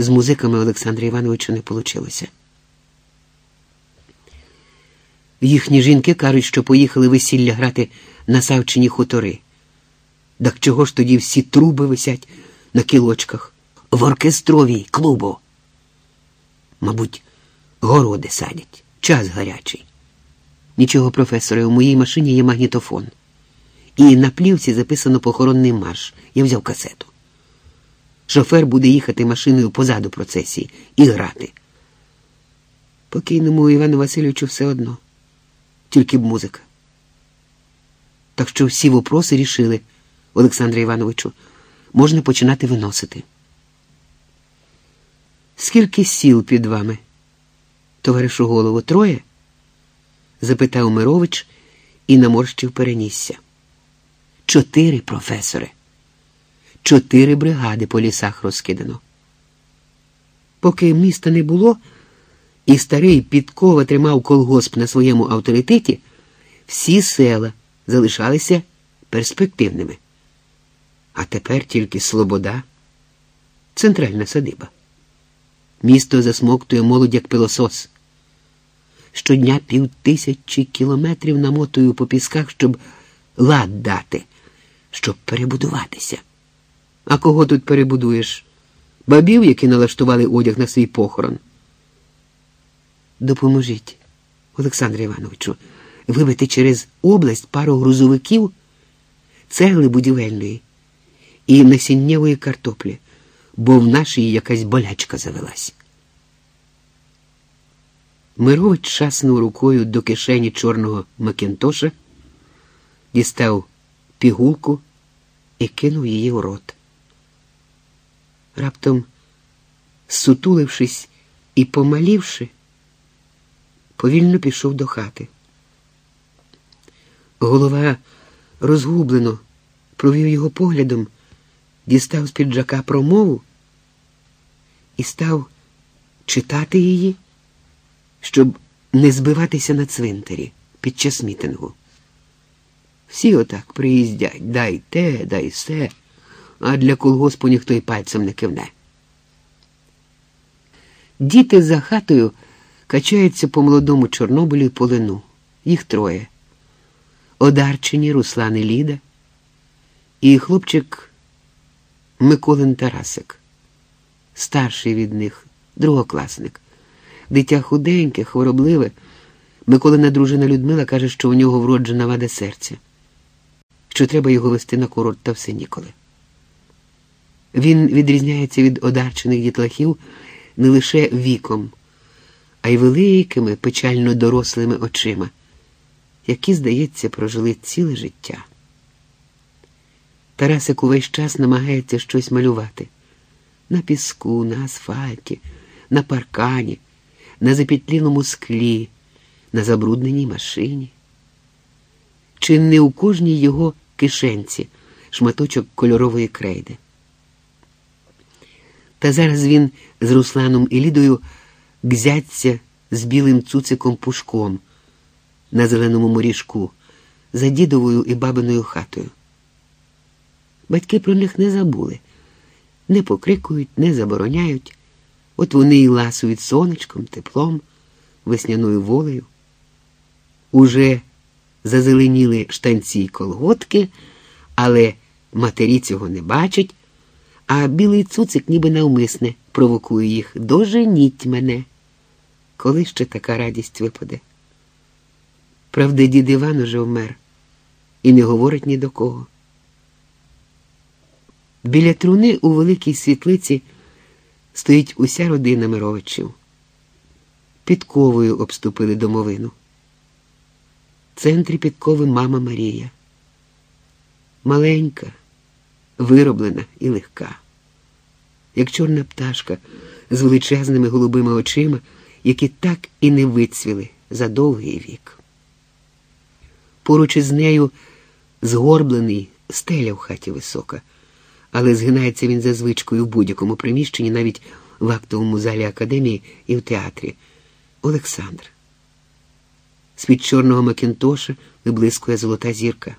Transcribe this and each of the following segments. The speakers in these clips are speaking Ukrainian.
з музиками Олександра Івановича не вийшло. Їхні жінки кажуть, що поїхали весілля грати на Савчині хутори. Так чого ж тоді всі труби висять на кілочках в оркестровій клубу? Мабуть, городи садять, час гарячий. Нічого, професоре, у моїй машині є магнітофон. І на плівці записано похоронний марш. Я взяв касету. Шофер буде їхати машиною позаду процесії і грати. Покійному Івану Васильовичу все одно, тільки б музика. Так що всі вопроси рішили, Олександре Івановичу, можна починати виносити. Скільки сіл під вами? Товаришу голову, троє? запитав Мирович і наморщив перенісся. Чотири професори. Чотири бригади по лісах розкидано. Поки міста не було, і старий підкова тримав колгосп на своєму авторитеті, всі села залишалися перспективними. А тепер тільки Слобода, центральна садиба. Місто засмоктує молодь як пилосос. Щодня півтисячі кілометрів намотую по пісках, щоб лад дати, щоб перебудуватися. А кого тут перебудуєш? Бабів, які налаштували одяг на свій похорон. Допоможіть, Олександре Івановичу, вибити через область пару грузовиків, цегли будівельної і насіннєвої картоплі, бо в нашій якась болячка завелась. Мирович шаснув рукою до кишені чорного Макінтоша, дістав пігулку і кинув її у рот. Раптом, сутулившись і помалівши, повільно пішов до хати. Голова розгублено провів його поглядом, дістав з піджака промову і став читати її щоб не збиватися на цвинтарі під час мітингу. Всі отак приїздять, дай те, дай се, а для колгоспу ніхто й пальцем не кивне. Діти за хатою качаються по молодому Чорнобилю і полину. Їх троє. Одарчині Руслан і Ліда і хлопчик Миколин Тарасик, старший від них, другокласник. Дитя худеньке, хворобливе. Миколина дружина Людмила каже, що у нього вроджена вада серця, що треба його вести на курорт та все ніколи. Він відрізняється від одарчених дітлахів не лише віком, а й великими, печально дорослими очима, які, здається, прожили ціле життя. Тарасик увесь час намагається щось малювати на піску, на асфальті, на паркані на запітліному склі, на забрудненій машині. Чи не у кожній його кишенці шматочок кольорової крейди? Та зараз він з Русланом і Лідою гзяться з білим цуциком пушком на зеленому моріжку за дідовою і бабиною хатою. Батьки про них не забули, не покрикують, не забороняють. От вони і ласують сонечком, теплом, весняною волею. Уже зазеленіли штанці й колготки, але матері цього не бачать, а білий цуцик ніби навмисне провокує їх доженіть мене. Коли ще така радість випаде? Правда, дід Іван уже вмер і не говорить ні до кого. Біля труни у великій світлиці стоїть уся родина Мировичів. Підковою обступили домовину. В центрі підкови мама Марія. Маленька, вироблена і легка, як чорна пташка з величезними голубими очима, які так і не вицвіли за довгий вік. Поруч із нею згорблений стеля в хаті висока але згинається він за звичкою в будь-якому приміщенні, навіть в актовому залі академії і в театрі. Олександр. З-під чорного Макінтоша виблискує золота зірка.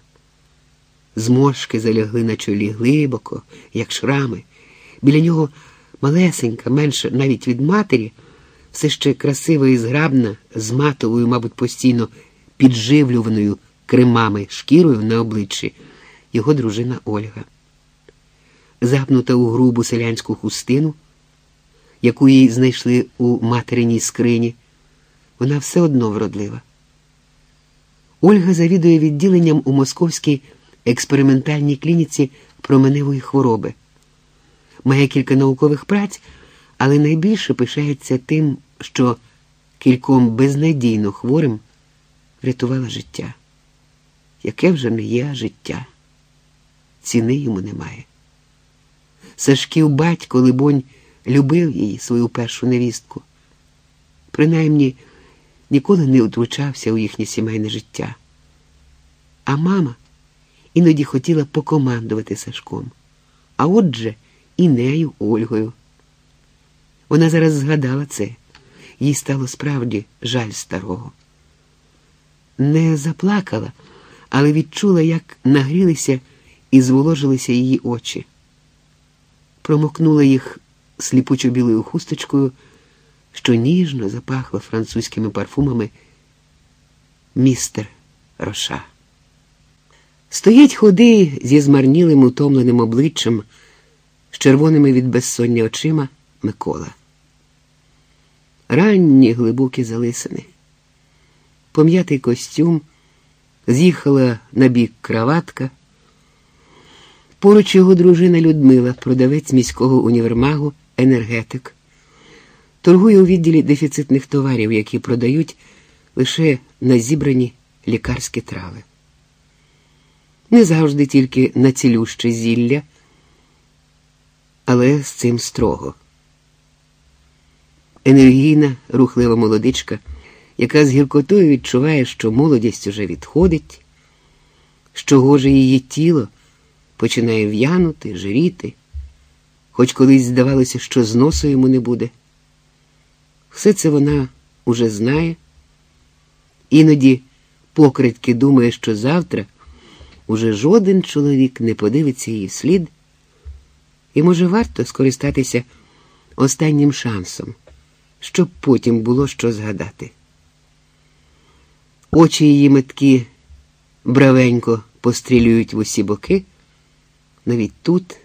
Зморшки залягли на чолі глибоко, як шрами. Біля нього малесенька, менша навіть від матері, все ще красива і зграбна, з матовою, мабуть, постійно підживлюваною кремами шкірою на обличчі, його дружина Ольга. Запнута у грубу селянську хустину, яку їй знайшли у материній скрині, вона все одно вродлива. Ольга завідує відділенням у московській експериментальній клініці променевої хвороби. Має кілька наукових праць, але найбільше пишається тим, що кільком безнадійно хворим врятувала життя. Яке вже не є життя, ціни йому немає. Сашків батько, либонь, любив її, свою першу невістку. Принаймні, ніколи не втручався у їхнє сімейне життя. А мама іноді хотіла покомандувати Сашком, а отже, і нею Ольгою. Вона зараз згадала це, їй стало справді жаль старого. Не заплакала, але відчула, як нагрілися і зволожилися її очі. Промокнула їх сліпучо білою хусточкою, що ніжно запахло французькими парфумами містер Роша. Стоїть ходи зі змарнілим утомленим обличчям, з червоними від безсоння очима Микола. Ранні глибокі залисини, пом'ятий костюм, з'їхала на бік краватка. Поруч його дружина Людмила, продавець міського універмагу, енергетик, торгує у відділі дефіцитних товарів, які продають лише на зібрані лікарські трави не завжди тільки на цілюще зілля, але з цим строго. Енергійна, рухлива молодичка, яка з гіркотою відчуває, що молодість уже відходить, що гоже її тіло починає в'янути, жиріти, хоч колись здавалося, що зносу йому не буде. Все це вона уже знає, іноді покритки думає, що завтра уже жоден чоловік не подивиться її вслід, і, може, варто скористатися останнім шансом, щоб потім було що згадати. Очі її метки бравенько пострілюють в усі боки, навіть тут,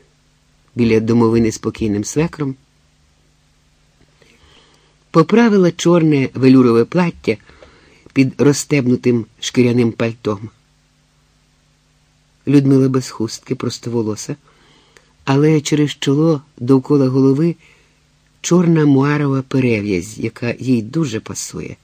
біля домовини спокійним свекром. Поправила чорне велюрове плаття під розстебнутим шкіряним пальтом. Людмила без хустки, простоволоса, але через чоло довкола голови чорна муарова перев'язь, яка їй дуже пасує.